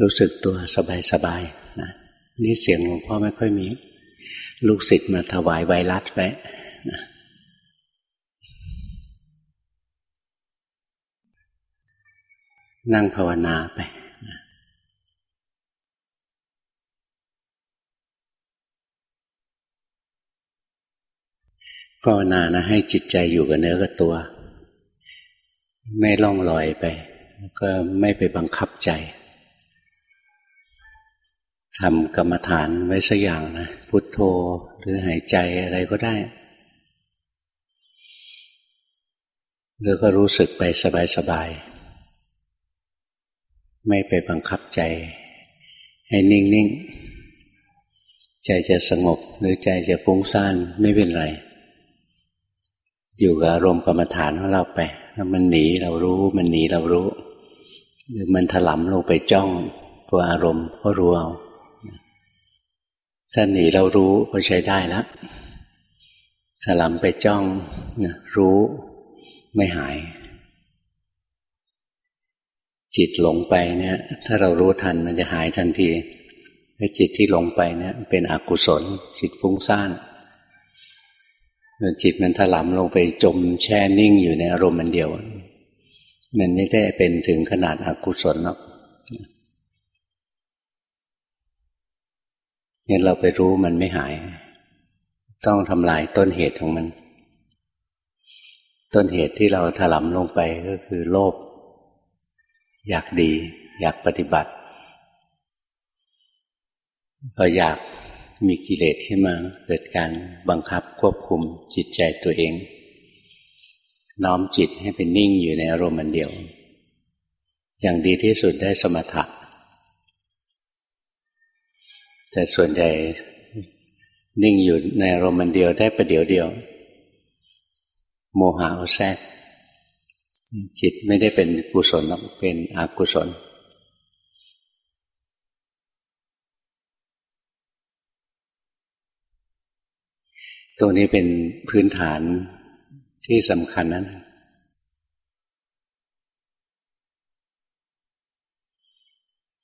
รู้สึกตัวสบายๆนะนี่เสียงหลวงพ่อไม่ค่อยมี ลูกศิษย์มาถวายไวรัสไว้นะนั่งภาวนาไปภาวนานะให้จิตใจอยู่กับเนื้อกับตัว ไม่ล่องลอยไป ก็ไม่ไปบังคับใจ ทำกรรมฐานไว้สักอย่างนะพุทโธหรือหายใจอะไรก็ได้แล้วก็รู้สึกไปสบายๆไม่ไปบังคับใจ ให้นิ่งๆ ใจจะสงบหรือใจจะฟุ้งซ่านไม่เป็นไร อยู่กับอารมณ์กรรมฐานของเราไปถ้ามันหนีเรารู้มันหนีเรารู้ หรือมันถลำลงไปจ้องตัวอารมณ์ก็รู้เอา ถ้าหนีเรารู้ก็ใช้ได้แล้วถลำไปจ้องรู้ไม่หาย จิตหลงไปเนี่ย ถ้าเรารู้ทันมันจะหายทันทีถ้จิตที่หลงไปเนี่ย เป็นอกุศล จิตฟุ้งซ่านจิตมันถลำลงไปจมแช่นิ่งอยู่ในอารมณ์มันเดียวมันไม่ได้เป็นถึงขนาดอกุศลหรอก งั้นเราไปรู้มันไม่หาย ต้องทำลายต้นเหตุของมัน ต้นเหตุที่เราถลำลงไปก็คือโลภอยากดี อยากปฏิบัติก็อยากมีกิเลสขึ้นมา เกิดการบังคับควบคุมจิตใจตัวเอง น้อมจิตให้เป็นนิ่งอยู่ในอารมณ์มันเดียว อย่างดีที่สุดได้สมถะ แต่ส่วนใหญ่นิ่งอยู่ในอารมณ์มันเดียวได้ประเดี๋ยวเดียว โมหะเอาแทรกจิตไม่ได้เป็นกุศลหรอกเป็นอกุศลตัวนี้เป็นพื้นฐานที่สำคัญนั้น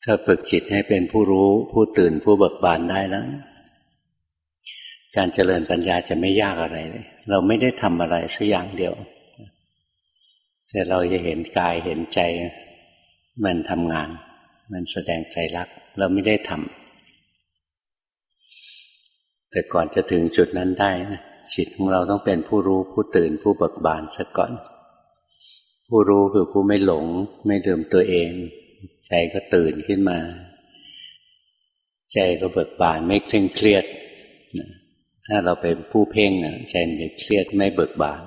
ถ้าฝึกจิตให้เป็นผู้รู้ผู้ตื่นผู้เบิกบานได้แล้วการเจริญปัญญาจะไม่ยากอะไรเลย เราไม่ได้ทำอะไรสักอย่างเดียว แต่เราจะเห็นกายเห็นใจ มันทำงาน มันแสดงใจรัก เราไม่ได้ทำแต่ก่อนจะถึงจุดนั้นได้นะจิตของเราต้องเป็นผู้รู้ผู้ตื่นผู้เบิกบานซะก่อน ผู้รู้คือผู้ไม่หลง ไม่เดิมตัวเอง ใจก็ตื่นขึ้นมา ใจก็เบิกบานไม่เคร่งเครียด ถ้าเราเป็นผู้เพ่งใจมันจะเครียดไม่เบิกบาน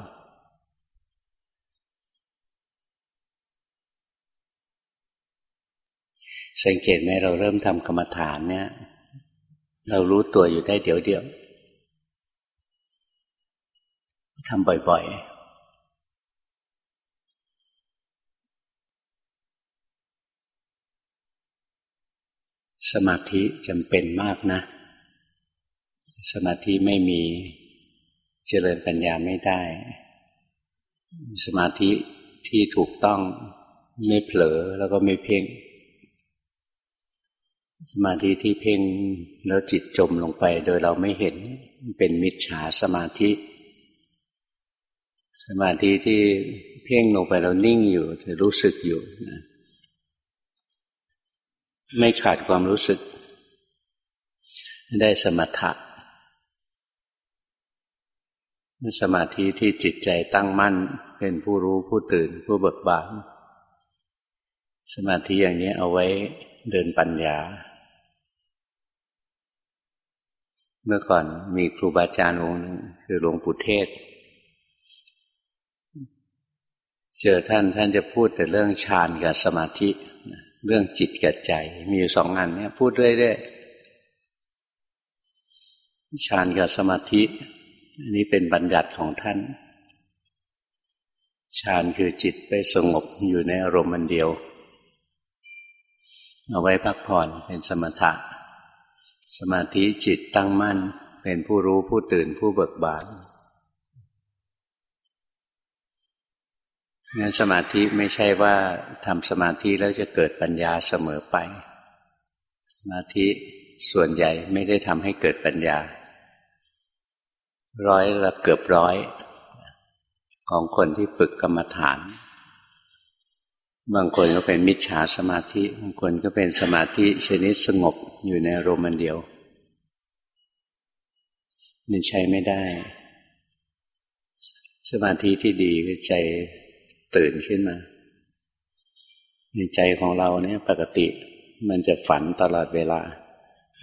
สังเกตไหมเราเริ่มทำกรรมฐานเนี่ย เรารู้ตัวอยู่ได้เดี๋ยวเดียวทำบ่อย สมาธิจำเป็นมากนะ สมาธิไม่มีเจริญปัญญาไม่ได้ สมาธิที่ถูกต้องไม่เผลอแล้วก็ไม่เพ่ง สมาธิที่เพ่งแล้วจิตจมลงไปโดยเราไม่เห็นเป็นมิจฉาสมาธิ สมาธิที่เพ่งลงไปเรานิ่งอยู่จะรู้สึกอยู่นะ ไม่ขาดความรู้สึก ได้สมถะสมาธิที่จิตใจตั้งมั่น เป็นผู้รู้ผู้ตื่น ผู้เบิกบานสมาธิอย่างนี้เอาไว้เดินปัญญา เมื่อก่อนมีครูบาอาจารย์องค์นึงคือหลวงปู่เทศ เจอท่านท่านจะพูดแต่เรื่องฌานกับสมาธิ เรื่องจิตกับใจ มีอยู่สองอันเนี่ยพูดเรื่อยๆฌานกับสมาธิอันนี้เป็นบัญญัติของท่านฌานคือจิตไปสงบอยู่ในอารมณ์มันเดียว เอาไว้พักผ่อนเป็นสมถะ สมาธิจิตตั้งมั่น เป็นผู้รู้ผู้ตื่นผู้เบิกบาน งั้นสมาธิไม่ใช่ว่าทำสมาธิแล้วจะเกิดปัญญาเสมอไป สมาธิส่วนใหญ่ไม่ได้ทำให้เกิดปัญญา ร้อยละเกือบร้อย ของคนที่ฝึกกรรมฐาน บางคนก็เป็นมิจฉาสมาธิ บางคนก็เป็นสมาธิชนิดสงบอยู่ในอารมณ์เดียวนี่ใช้ไม่ได้ สมาธิที่ดีคือใจ ตื่นขึ้นมาในใจของเราเนี่ยปกติมันจะฝันตลอดเวลา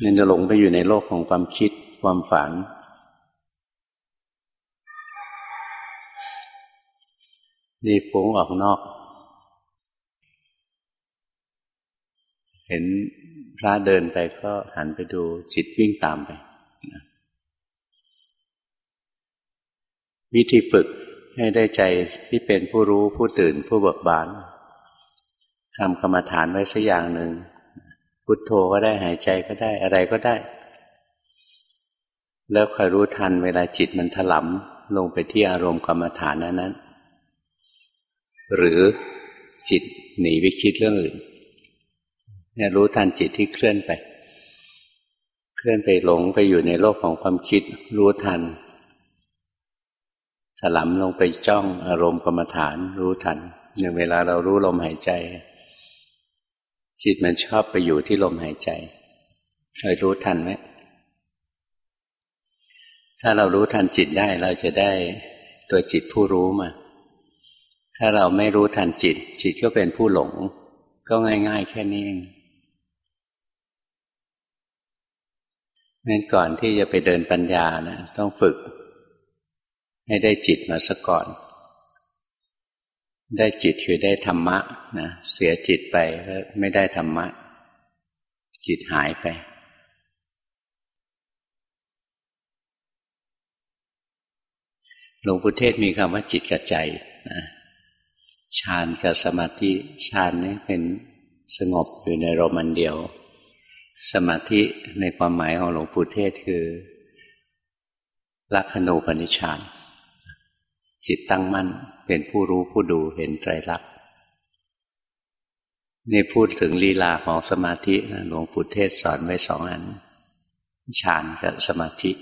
มันจะหลงไปอยู่ในโลกของความคิดความฝัน นี่ฟุ้งออกนอก เห็นพระเดินไปก็หันไปดูจิตวิ่งตามไป วิธีฝึก ให้ได้ใจที่เป็นผู้รู้ผู้ตื่นผู้เบิกบานทำกรรมฐานไว้สักอย่างหนึ่งพุทโธก็ได้หายใจก็ได้อะไรก็ได้ แล้วคอยรู้ทันเวลาจิตมันถลำลงไปที่อารมณ์กรรมฐานนั้นนั้นหรือจิตหนีไปคิดเรื่องอื่นเนี่ยรู้ทันจิตที่เคลื่อนไป เคลื่อนไปหลงไปอยู่ในโลกของความคิด รู้ทัน ถลำลงไปจ้องอารมณ์กรรมฐานรู้ทันอย่างเวลาเรารู้ลมหายใจ จิตมันชอบไปอยู่ที่ลมหายใจเคยรู้ทันไหมถ้าเรารู้ทันจิตได้เราจะได้ตัวจิตผู้รู้มา ถ้าเราไม่รู้ทันจิต จิตก็เป็นผู้หลง ก็ง่าย ๆ แค่นี้เองงั้นก่อนที่จะไปเดินปัญญานะต้องฝึก ให้ได้จิตมาซะก่อน ได้จิตคือได้ธรรมะนะเสียจิตไปก็ไม่ได้ธรรมะ จิตหายไป หลวงพุทเทศมีคำว่าจิตกับใจนะฌานกับสมาธิฌานนี่เป็นสงบอยู่ในรมันเดียว สมาธิในความหมายของหลวงปู่เทศคือลักขณูปนิชฌาน จิตตั้งมั่นเป็นผู้รู้ผู้ดูเห็นไตรลักษณ์นี่พูดถึงลีลาของสมาธินะหลวงปู่เทศสอนไว้สองอันฌานกับสมาธิ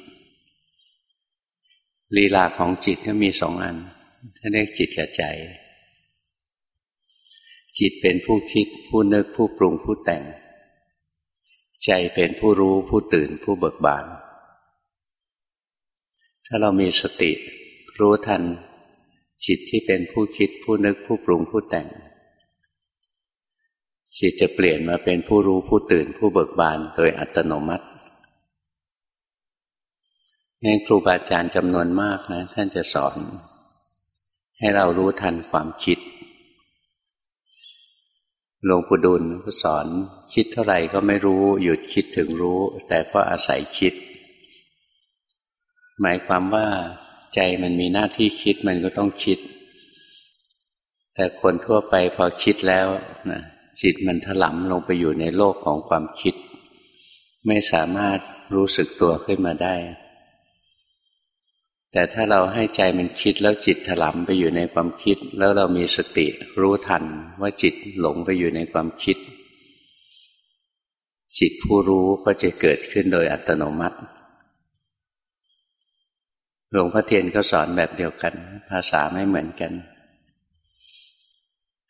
ลีลาของจิตก็มีสองอันท่านเรียกจิตกับใจ จิตเป็นผู้คิด ผู้นึกผู้ปรุงผู้แต่ง ใจเป็นผู้รู้ผู้ตื่นผู้เบิกบาน ถ้าเรามีสติ รู้ทัน จิตที่เป็นผู้คิดผู้นึกผู้ปรุงผู้แต่ง จิตจะเปลี่ยนมาเป็นผู้รู้ผู้ตื่นผู้เบิกบานโดยอัตโนมัติงั้นครูบาอาจารย์จำนวนมากนะ ท่านจะสอน ให้เรารู้ทันความคิดหลวงปู่ดุลก็สอนคิดเท่าไหร่ก็ไม่รู้ หยุดคิดถึงรู้ แต่ก็อาศัยคิด หมายความว่า ใจมันมีหน้าที่คิดมันก็ต้องคิด แต่คนทั่วไปพอคิดแล้วนะจิตมันถลำลงไปอยู่ในโลกของความคิด ไม่สามารถรู้สึกตัวขึ้นมาได้ แต่ถ้าเราให้ใจมันคิดแล้วจิตถลำไปอยู่ในความคิด แล้วเรามีสติรู้ทันว่าจิตหลงไปอยู่ในความคิด จิตผู้รู้ก็จะเกิดขึ้นโดยอัตโนมัติ หลวงพ่อเทียนก็สอนแบบเดียวกัน ภาษาไม่เหมือนกัน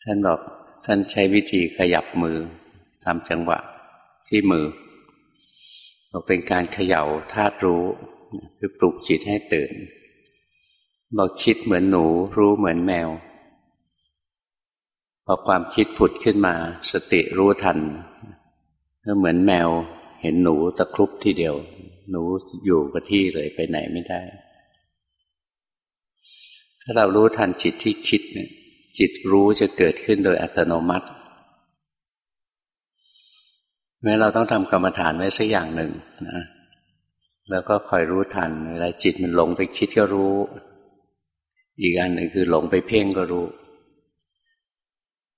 ท่านบอกท่านใช้วิธีขยับมือทำจังหวะที่มือบอกเป็นการเขย่าธาตุรู้คือปลุกจิตให้ตื่น บอกคิดเหมือนหนูรู้เหมือนแมวพอความคิดผุดขึ้นมา สติรู้ทันก็เหมือนแมวเห็นหนูตะครุบที่เดียว หนูอยู่กับที่เลยไปไหนไม่ได้ ถ้าเรารู้ทันจิตที่คิดเนี่ย จิตรู้จะเกิดขึ้นโดยอัตโนมัติแม้เราต้องทำกรรมฐานไว้สักอย่างหนึ่งนะแล้วก็คอยรู้ทันเวลาจิตมันหลงไปคิดก็รู้ อีกอันหนึ่งคือหลงไปเพ่งก็รู้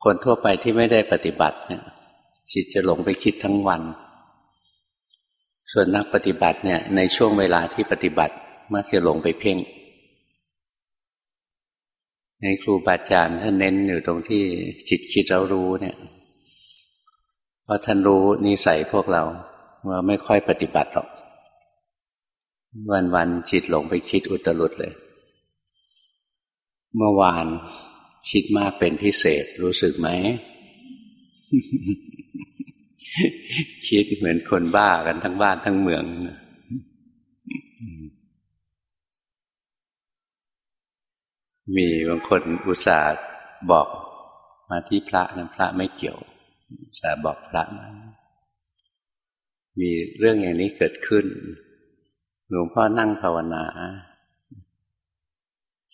คนทั่วไปที่ไม่ได้ปฏิบัติเนี่ย จิตจะหลงไปคิดทั้งวัน ส่วนนักปฏิบัติเนี่ย ในช่วงเวลาที่ปฏิบัติมักจะหลงไปเพ่ง ในครูบาอาจารย์ท่านเน้นอยู่ตรงที่จิตคิดเรารู้เนี่ยเพราะท่านรู้นิสัยพวกเรา ว่าไม่ค่อยปฏิบัติหรอก วันๆจิตหลงไปคิดอุตรุดเลย เมื่อวานคิดมากเป็นพิเศษรู้สึกไหม คิดเหมือนคนบ้ากันทั้งบ้านทั้งเมือง มีบางคนอุตส่าห์บอกมาที่พระนะพระไม่เกี่ยวอุตส่าห์บอกพระมามีเรื่องอย่างนี้เกิดขึ้น หลวงพ่อนั่งภาวนา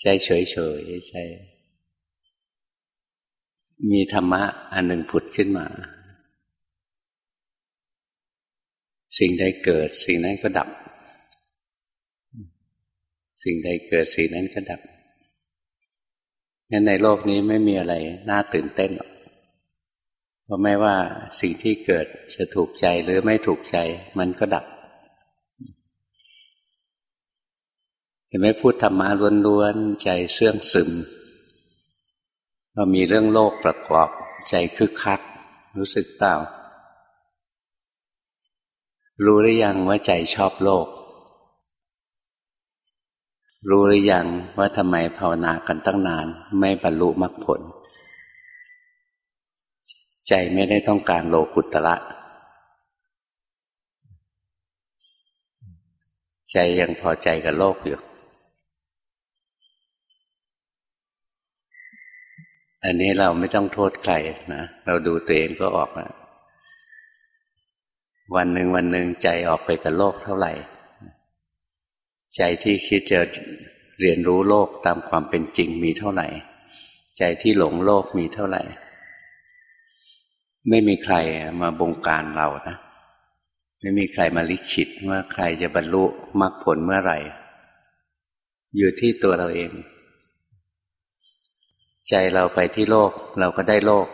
ใจเฉยเฉยใจมีธรรมะอันหนึ่งผุดขึ้นมา สิ่งใดเกิด สิ่งนั้นก็ดับ สิ่งใดเกิดสิ่งนั้นก็ดับ งั้นในโลกนี้ไม่มีอะไรน่าตื่นเต้นหรอกเพราะไม่ว่าสิ่งที่เกิดจะถูกใจหรือไม่ถูกใจ มันก็ดับเห็นไหมพูดธรรมะล้วนๆใจเสื่องซึมเรามีเรื่องโลกประกอบ ใจคึกคัก รู้สึกเปล่ารู้หรือยังว่าใจชอบโลก รู้หรือยังว่าทำไมภาวนากันตั้งนาน ไม่บรรลุมรรคผล ใจไม่ได้ต้องการโลกุตละใจยังพอใจกับโลกอยู่ อันนี้เราไม่ต้องโทษใครนะ เราดูตัวเองก็ออกนะวันหนึ่งวันหนึ่งใจออกไปกับโลกเท่าไหร่ ใจที่คิดจะเรียนรู้โลกตามความเป็นจริงมีเท่าไหร่ ใจที่หลงโลกมีเท่าไหร่ ไม่มีใครมาบงการเรานะไม่มีใครมาลิขิตว่าใครจะบรรลุมรรคผลเมื่อไหร่ อยู่ที่ตัวเราเอง ใจเราไปที่โลกเราก็ได้โลก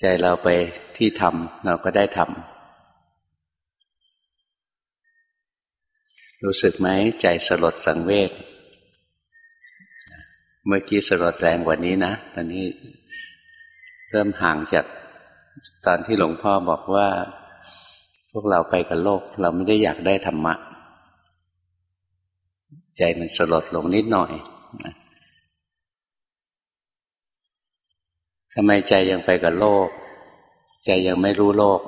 ใจเราไปที่ธรรมเราก็ได้ธรรม รู้สึกไหมใจสลดสังเวชเมื่อกี้สลดแรงกว่านี้นะตอนนี้เริ่มห่างจากตอนที่หลวงพ่อบอกว่า พวกเราไปกับโลก เราไม่ได้อยากได้ธรรมะ ใจมันสลดลงนิดหน่อยทำไมใจยังไปกับโลก ใจยังไม่รู้โลก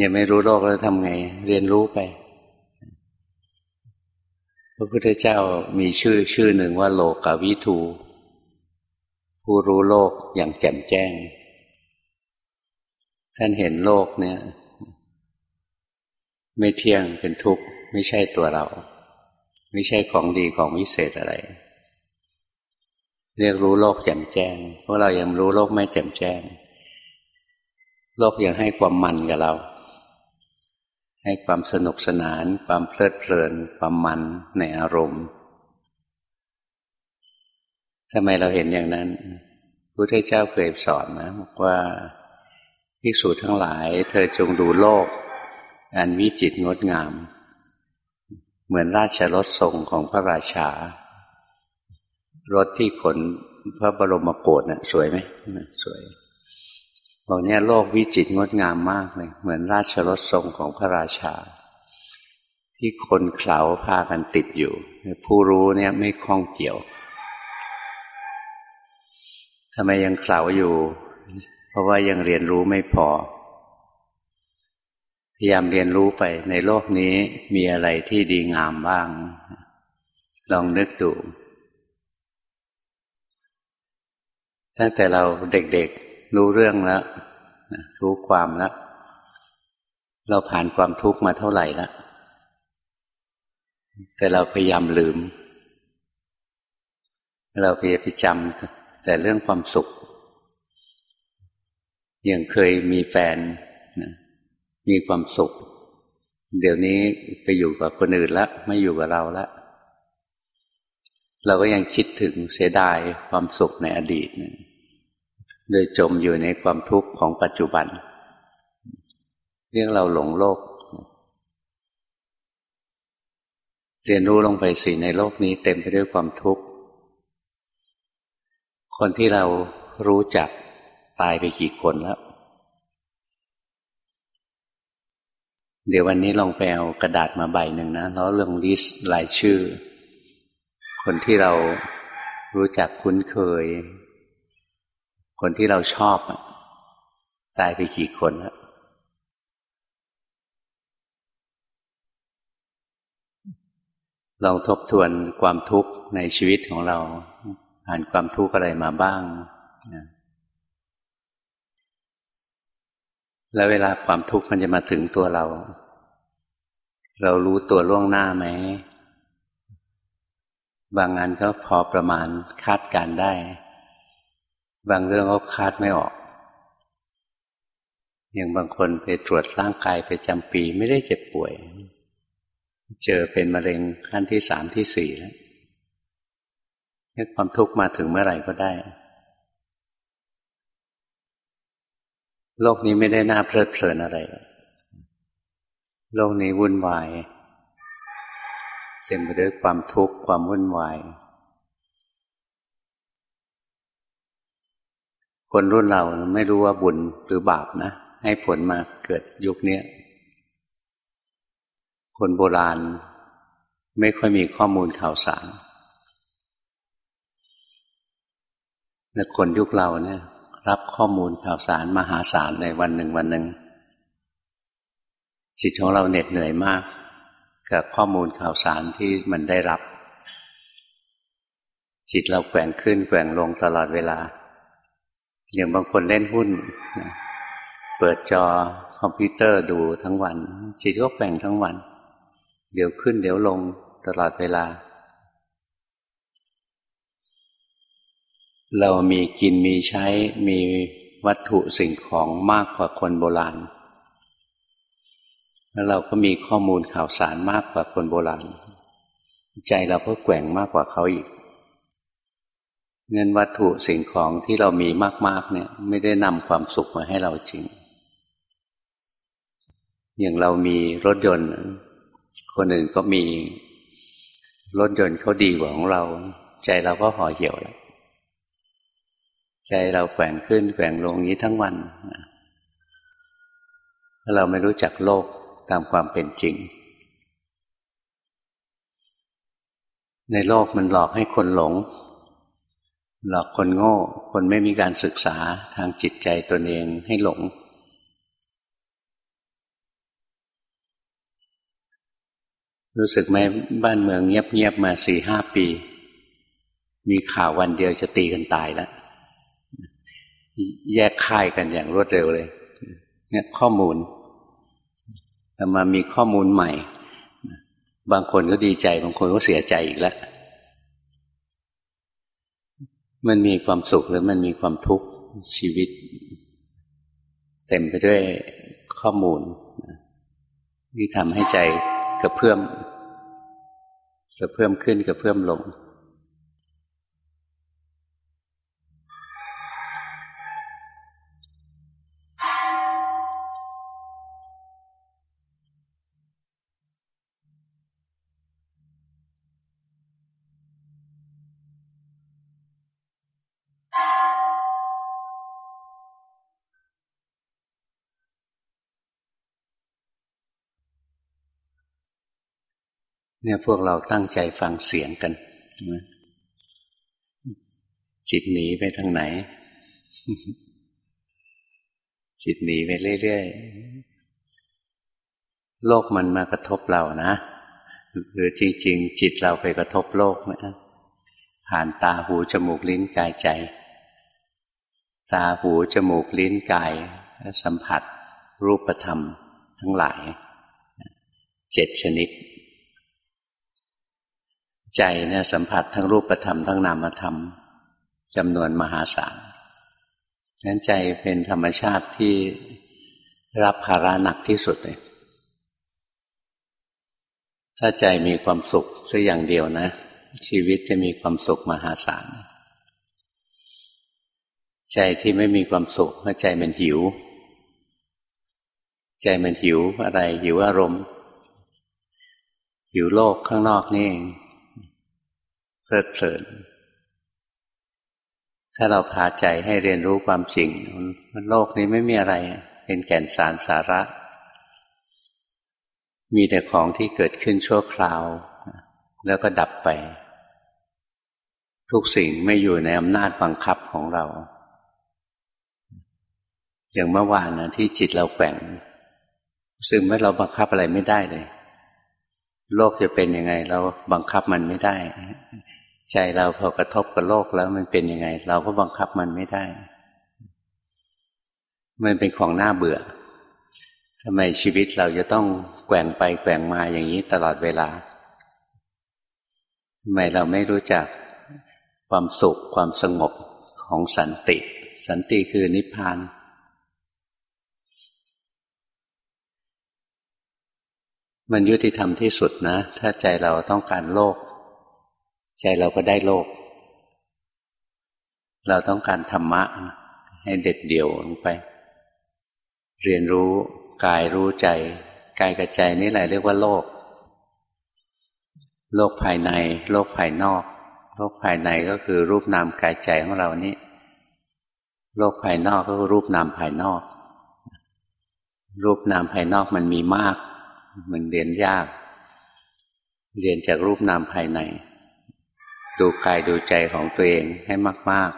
ยังไม่รู้โลกแล้วทำไง เรียนรู้ไป พระพุทธเจ้ามีชื่อชื่อหนึ่งว่าโลกาวิทูผู้รู้โลกอย่างแจ่มแจ้ง ท่านเห็นโลกเนี่ย ไม่เที่ยงเป็นทุกข์ ไม่ใช่ตัวเรา ไม่ใช่ของดีของวิเศษอะไร เรียกรู้โลกแจ่มแจ้งพวกเรายังรู้โลกไม่แจ่มแจ้งโลกยังให้ความมันกับเรา ให้ความสนุกสนาน ความเพลิดเพลิน ความมันในอารมณ์ทำไมเราเห็นอย่างนั้นพระพุทธเจ้าเคยสอนนะบอกว่าภิกษุทั้งหลาย เธอจงดูโลก อันวิจิตรงดงาม เหมือนราชรถทรงของพระราชา รถที่ขนพระบรมโกศน่ะ สวยไหมสวย บอกเนี่ยโลกวิจิตรงดงามมากเลย เหมือนราชรถทรงของพระราชา ที่คนเข่าพากันติดอยู่ผู้รู้เนี่ยไม่คล้องเกี่ยวทำไมยังเข่าอยู่ เพราะว่ายังเรียนรู้ไม่พอ พยายามเรียนรู้ไปในโลกนี้มีอะไรที่ดีงามบ้าง ลองนึกดูตั้งแต่เราเด็กๆ รู้เรื่องแล้วรู้ความแล้วเราผ่านความทุกข์มาเท่าไหร่แล้วแต่เราพยายามลืม เราพยายามจำแต่เรื่องความสุขยังเคยมีแฟนมีความสุข เดี๋ยวนี้ไปอยู่กับคนอื่นแล้วไม่อยู่กับเราแล้วเราก็ยังคิดถึงเสียดายความสุขในอดีต โดยจมอยู่ในความทุกข์ของปัจจุบัน เรียกเราหลงโลก เรียนรู้ลงไปสิในโลกนี้เต็มไปด้วยความทุกข์ คนที่เรารู้จักตายไปกี่คนแล้ว เดี๋ยววันนี้ลองไปเอากระดาษมาใบหนึ่งนะแล้วเรื่องลิสต์รายชื่อ คนที่เรารู้จักคุ้นเคย คนที่เราชอบตายไปกี่คนแล้วลองทบทวนความทุกข์ในชีวิตของเรา ผ่านความทุกข์อะไรมาบ้าง แล้วเวลาความทุกข์มันจะมาถึงตัวเรา เรารู้ตัวล่วงหน้าไหม บางงานก็พอประมาณคาดการได้ บางเรื่องก็คาดไม่ออก อย่างบางคนไปตรวจร่างกายไปจำปีไม่ได้เจ็บป่วย เจอเป็นมะเร็งขั้นที่สามที่สี่แล้วนี่ความทุกข์มาถึงเมื่อไหร่ก็ได้ โลกนี้ไม่ได้น่าเพลิดเพลินอะไร โลกนี้วุ่นวายเต็มไปด้วยความทุกข์ความวุ่นวาย คนรุ่นเราไม่รู้ว่าบุญหรือบาปนะ ให้ผลมาเกิดยุคนี้คนโบราณ ไม่ค่อยมีข้อมูลข่าวสารแต่คนยุคเราเนี่ย รับข้อมูลข่าวสารมหาศาลในวันหนึ่งวันหนึ่งจิตของเราเหน็ดเหนื่อยมาก กับข้อมูลข่าวสารที่มันได้รับ จิตเราแกว่งขึ้นแกว่งลงตลอดเวลา อย่างบางคนเล่นหุ้นเปิดจอคอมพิวเตอร์ดูทั้งวัน จิตก็แกว่งทั้งวัน เดี๋ยวขึ้นเดี๋ยวลงตลอดเวลา เรามีกินมีใช้มีวัตถุสิ่งของมากกว่าคนโบราณ แล้วเราก็มีข้อมูลข่าวสารมากกว่าคนโบราณ ใจเราก็แกว่งมากกว่าเขาอีก เงินวัตถุสิ่งของที่เรามีมาก ๆ เนี่ย ไม่ได้นำความสุขมาให้เราจริง อย่างเรามีรถยนต์ คนอื่นก็มีรถยนต์เขาดีกว่าของเรา ใจเราก็ห่อเหี่ยวแล้วใจเราแกว่งขึ้นแกว่งลงนี้ทั้งวันถ้าเราไม่รู้จักโลกตามความเป็นจริง ในโลกมันหลอกให้คนหลง หลอกคนโง่ คนไม่มีการศึกษาทางจิตใจตนเองให้หลง รู้สึกไหมบ้านเมืองเงียบๆมาสี่ห้าปี มีข่าววันเดียวจะตีกันตายแล้วแยกค่ายกันอย่างรวดเร็วเลย เนี่ยข้อมูลแต่มามีข้อมูลใหม่ บางคนก็ดีใจ บางคนก็เสียใจอีกแล้ว มันมีความสุขหรือมันมีความทุกข์ชีวิต เต็มไปด้วยข้อมูลที่ทำให้ใจกระเพื่อมกระเพื่อมขึ้นกระเพื่อมลง เนี่ยพวกเราตั้งใจฟังเสียงกันจิตหนีไปทางไหน จิตหนีไปเรื่อยๆ โลกมันมากระทบเรานะหรือจริงๆ จิตเราไปกระทบโลกนะผ่านตาหูจมูกลิ้นกายใจ ตาหูจมูกลิ้นกาย สัมผัส รูปธรรม ทั้งหลาย เจ็ดชนิด ใจเนี่ยสัมผัสทั้งรูปธรรมทั้งนามธรรมจำนวนมหาศาลนั้นใจเป็นธรรมชาติที่รับภาระหนักที่สุดเลย ถ้าใจมีความสุขสักอย่างเดียวนะ ชีวิตจะมีความสุขมหาศาล ใจที่ไม่มีความสุขเพราะใจมันหิว ใจมันหิวอะไรหิวอารมณ์หิวโลกข้างนอกนี่เพ ลิดเพลิน ถ้าเราพาใจให้เรียนรู้ความจริงมันโลกนี้ไม่มีอะไร เป็นแก่นสารสาระ มีแต่ของที่เกิดขึ้นชั่วคราว แล้วก็ดับไป ทุกสิ่งไม่อยู่ในอำนาจบังคับของเรา อย่างเมื่อวานนะที่จิตเราแกว่ง ซึ่งเมื่อเราบังคับอะไรไม่ได้เลยโลกจะเป็นยังไง เราบังคับมันไม่ได้ ใจเราพอกระทบกับโลกแล้วมันเป็นยังไง เราก็บังคับมันไม่ได้ มันเป็นของน่าเบื่อทำไมชีวิตเราจะต้องแกว่งไปแกว่งมาอย่างนี้ตลอดเวลาทำไมเราไม่รู้จักความสุขความสงบของสันติ สันติคือนิพพานมันยุติธรรมที่สุดนะ ถ้าใจเราต้องการโลก ใจเราก็ได้โลก เราต้องการธรรมะ ให้เด็ดเดี่ยวลงไป เรียนรู้กายรู้ใจ กายกับใจนี่แหละเรียกว่าโลก โลกภายใน โลกภายนอก โลกภายในก็คือรูปนามกายใจของเรานี้ โลกภายนอกก็คือรูปนามภายนอก รูปนามภายนอกมันมีมาก มันเรียนยาก เรียนจากรูปนามภายใน ดูกายดูใจของตัวเองให้มาก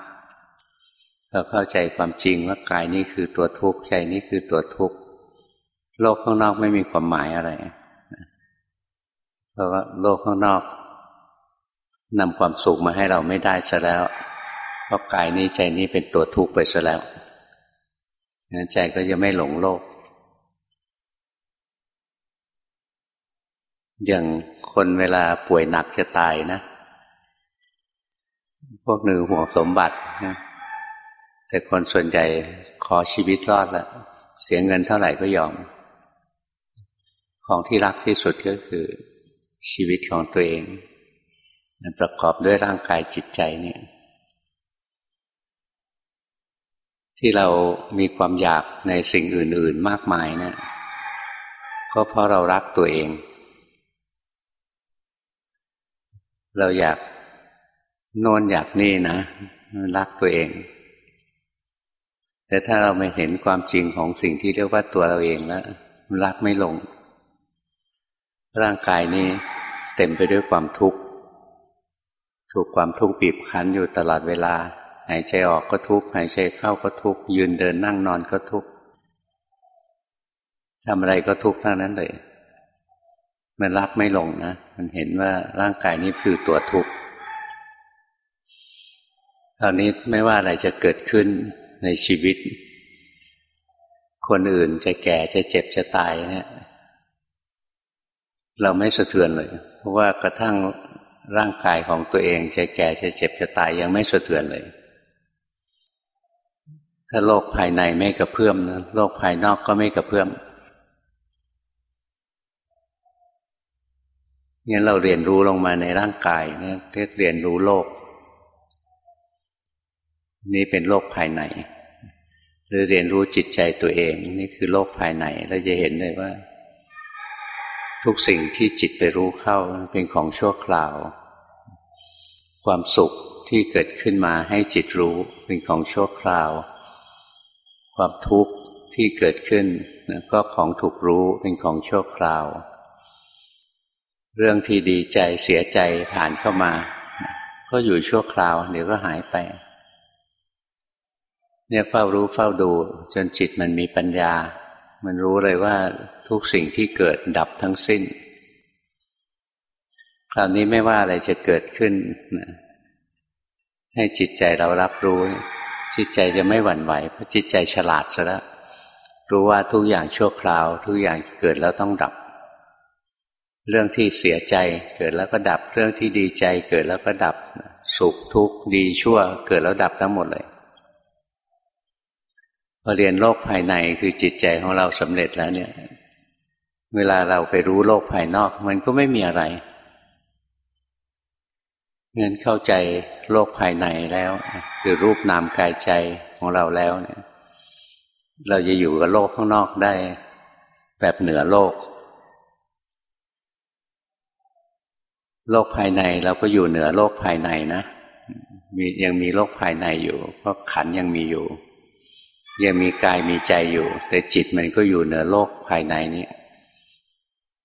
ๆ เราเข้าใจความจริงว่ากายนี้คือตัวทุกข์ใจนี้คือตัวทุกข์โลกข้างนอกไม่มีความหมายอะไร เพราะว่าโลกข้างนอกนำความสุขมาให้เราไม่ได้ซะแล้ว เพราะกายนี้ใจนี้เป็นตัวทุกข์ไปซะแล้วงั้นใจก็จะไม่หลงโลก อย่างคนเวลาป่วยหนักจะตายนะ พวกหนึ่งห่วงสมบัตินะแต่คนส่วนใหญ่ขอชีวิตรอดละเสียเงินเท่าไหร่ก็ยอม ของที่รักที่สุดก็คือ ชีวิตของตัวเอง มันประกอบด้วยร่างกายจิตใจเนี่ย ที่เรามีความอยากในสิ่งอื่น ๆ มากมายเนะี่ยก็เพราะเรารักตัวเอง เราอยาก โนนอยากนี่นะรักตัวเอง แต่ถ้าเราไม่เห็นความจริงของสิ่งที่เรียกว่าตัวเราเองแล้วรักไม่ลง ร่างกายนี้เต็มไปด้วยความทุกข์ ถูกความทุกข์บีบคั้นอยู่ตลอดเวลา หายใจออกก็ทุกข์หายใจเข้าก็ทุกข์ยืนเดินนั่งนอนก็ทุกข์ทำอะไรก็ทุกข์ทั้งนั้นเลย มันรักไม่ลงนะ มันเห็นว่าร่างกายนี้คือตัวทุกข์ ตอนนี้ไม่ว่าอะไรจะเกิดขึ้นในชีวิต คนอื่นจะแก่จะเจ็บจะตายเนี่ยเราไม่สะเทือนเลย เพราะว่ากระทั่งร่างกายของตัวเองจะแก่จะเจ็บจะตายยังไม่สะเทือนเลย ถ้าโลกภายในไม่กระเพื่อมนะโลกภายนอกก็ไม่กระเพื่อมงั้นเราเรียนรู้ลงมาในร่างกายเนี่ยเรียนรู้โลก นี่เป็นโลกภายใน หรือเรียนรู้จิตใจตัวเอง นี่คือโลกภายในเราจะเห็นเลยว่า ทุกสิ่งที่จิตไปรู้เข้าเป็นของชั่วคราว ความสุขที่เกิดขึ้นมาให้จิตรู้เป็นของชั่วคราว ความทุกข์ที่เกิดขึ้นก็ของถูกรู้เป็นของชั่วคราว เรื่องที่ดีใจเสียใจผ่านเข้ามา ก็อยู่ชั่วคราว เดี๋ยวก็หายไป เนี่ยเฝ้ารู้เฝ้าดู จนจิตมันมีปัญญา มันรู้เลยว่าทุกสิ่งที่เกิดดับทั้งสิ้น คราวนี้ไม่ว่าอะไรจะเกิดขึ้นให้จิตใจเรารับรู้ จิตใจจะไม่หวั่นไหวเพราะจิตใจฉลาดซะแล้วรู้ว่าทุกอย่างชั่วคราว ทุกอย่างเกิดแล้วต้องดับ เรื่องที่เสียใจเกิดแล้วก็ดับ เรื่องที่ดีใจเกิดแล้วก็ดับ สุขทุกข์ดีชั่ว เกิดแล้วดับทั้งหมดเลย พอเรียนโลกภายในคือจิตใจของเราสำเร็จแล้วเนี่ย เวลาเราไปรู้โลกภายนอก มันก็ไม่มีอะไรเงินเข้าใจโลกภายในแล้ว คือรูปนามกายใจของเราแล้วเนี่ย เราจะอยู่กับโลกข้างนอกได้ แบบเหนือโลก โลกภายในเราก็อยู่เหนือโลกภายในนะมียังมีโลกภายในอยู่เพราะขันยังมีอยู่ ยังมีกายมีใจอยู่ แต่จิตมันก็อยู่เหนือโลกภายในนี้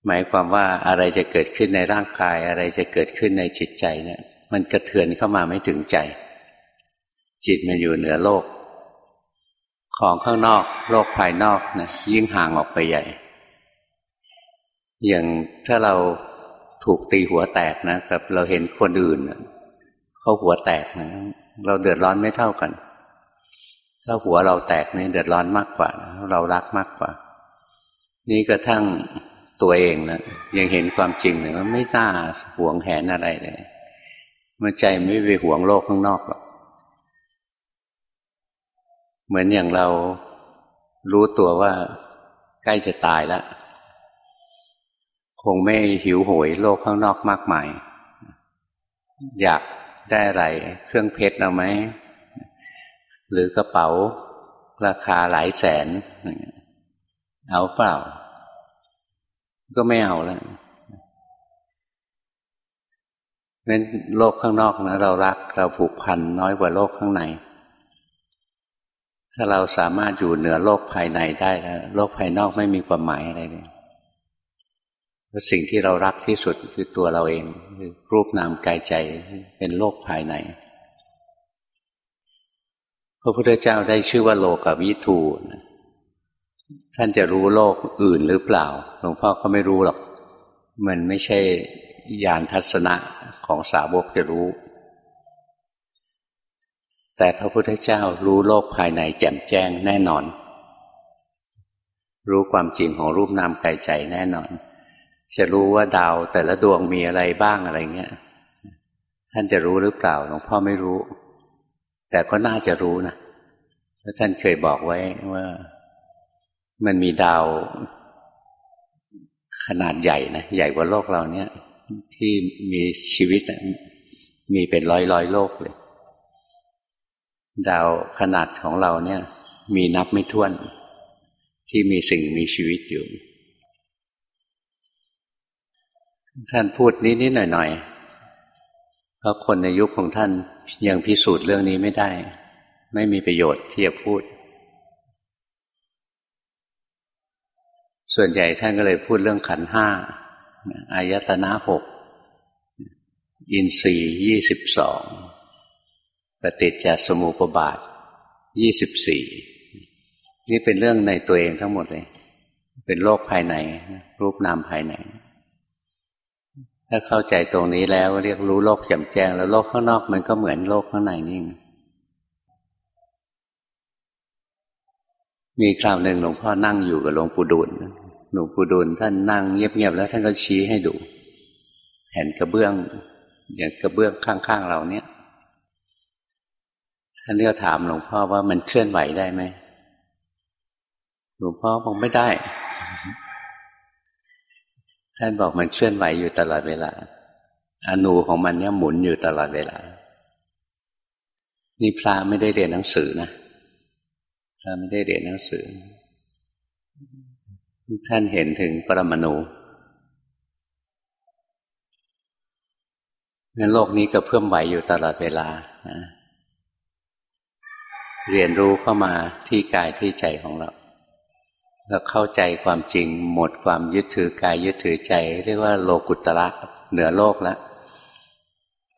หมายความว่าอะไรจะเกิดขึ้นในร่างกาย อะไรจะเกิดขึ้นในจิตใจเนี่ย มันกระเทือนเข้ามาไม่ถึงใจ จิตมันอยู่เหนือโลก ของข้างนอกโลกภายนอกนะยิ่งห่างออกไปใหญ่ อย่างถ้าเราถูกตีหัวแตกนะกับเราเห็นคนอื่นเขาหัวแตกนะเราเดือดร้อนไม่เท่ากัน ถ้าหัวเราแตกเนี่ยเดือดร้อนมากกว่า เรารักมากกว่า นี่กระทั่งตัวเองนะยังเห็นความจริงเลยว่าไม่น่าหวงแหนอะไรเลยมันใจไม่ไปหวงโลกข้างนอกหรอกเหมือนอย่างเรารู้ตัวว่าใกล้จะตายแล้วคงไม่หิวโหยโลกข้างนอกมากมาย อยากได้อะไร เครื่องเพชรเอาไหม หรือกระเป๋าราคาหลายแสน เอาเปล่า ก็ไม่เอาแล้วนั้นโลกข้างนอกนะเรารักเราผูกพันน้อยกว่าโลกข้างใน ถ้าเราสามารถอยู่เหนือโลกภายในได้แล้วโลกภายนอกไม่มีความหมายอะไรเลยเพราะสิ่งที่เรารักที่สุดคือตัวเราเองคือรูปนามกายใจเป็นโลกภายใน พระพุทธเจ้าได้ชื่อว่าโลกวิทูท่านจะรู้โลกอื่นหรือเปล่าหลวงพ่อก็ไม่รู้หรอก มันไม่ใช่ญาณทัศนะของสาวกจะรู้ แต่พระพุทธเจ้ารู้โลกภายในแจ่มแจ้งแน่นอน รู้ความจริงของรูปนามกายใจแน่นอน จะรู้ว่าดาวแต่ละดวงมีอะไรบ้างอะไรเงี้ย ท่านจะรู้หรือเปล่าหลวงพ่อไม่รู้ แต่ก็น่าจะรู้นะพระท่านเคยบอกไว้ว่ามันมีดาวขนาดใหญ่นะใหญ่กว่าโลกเราเนี่ย ที่มีชีวิตมีเป็นร้อยร้อยโลกเลย ดาวขนาดของเราเนี่ย มีนับไม่ถ้วน ที่มีสิ่งมีชีวิตอยู่ ท่านพูดนิดๆหน่อยๆ เพราะคนในยุคของท่านยังพิสูจน์เรื่องนี้ไม่ได้ ไม่มีประโยชน์ที่จะพูด ส่วนใหญ่ท่านก็เลยพูดเรื่องขันห้าอายตนะหกอินทรีย์ยี่สิบสองปฏิจจสมุปบาทยี่สิบสี่นี่เป็นเรื่องในตัวเองทั้งหมดเลย เป็นโลกภายใน รูปนามภายใน ถ้าเข้าใจตรงนี้แล้วเรียกรู้โลกแจ่มแจ้ง แล้วโลกข้างนอกมันก็เหมือนโลกข้างในนี่มีคราวหนึ่งหลวงพ่อนั่งอยู่กับหลวงปู่ดูลหลวงปู่ดูลท่านนั่งเงียบๆแล้วท่านก็ชี้ให้ดูแผ่นกระเบื้องอย่างกระเบื้องข้างๆเราเนี่ยท่านก็ถามหลวงพ่อว่ามันเคลื่อนไหวได้ไหมหลวงพ่อบอกไม่ได้ ท่านบอกมันเคลื่อนไหวอยู่ตลอดเวลาอนูของมันเนี่ยหมุนอยู่ตลอดเวลา นี่พระไม่ได้เรียนหนังสือนะพระไม่ได้เรียนหนังสือ ท่านเห็นถึงปรมาณูงั้นโลกนี้ก็เพิ่มไหวอยู่ตลอดเวลานะเรียนรู้เข้ามาที่กายที่ใจของเรา แล้วเข้าใจความจริงหมดความยึดถือกายยึดถือใจ เรียกว่าโลกุตระเหนือโลกแล้ว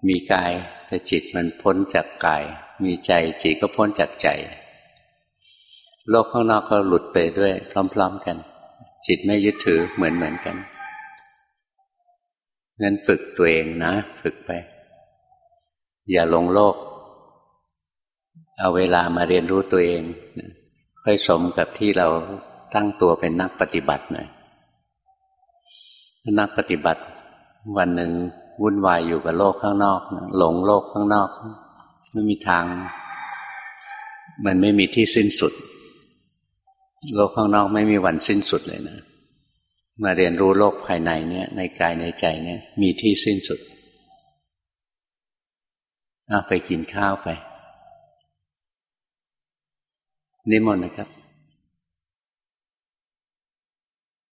มีกายแต่จิตมันพ้นจากกาย มีใจจิตก็พ้นจากใจ โลกข้างนอกก็หลุดไปด้วย พร้อม ๆกัน จิตไม่ยึดถือเหมือนเหมือนกันงั้นฝึกตัวเองนะ ฝึกไป อย่าลงโลก เอาเวลามาเรียนรู้ตัวเองค่อยสมกับที่เรา ตั้งตัวเป็นนักปฏิบัติหน่อยนักปฏิบัติ วันหนึ่งวุ่นวายอยู่กับโลกข้างนอกหลงโลกข้างนอกไม่มีทาง มันไม่มีที่สิ้นสุด โลกข้างนอกไม่มีวันสิ้นสุดเลยนะ มาเรียนรู้โลกภายในเนี่ย ในกายในใจเนี่ย มีที่สิ้นสุดเอาไปกินข้าวไปนิมนต์นะครับ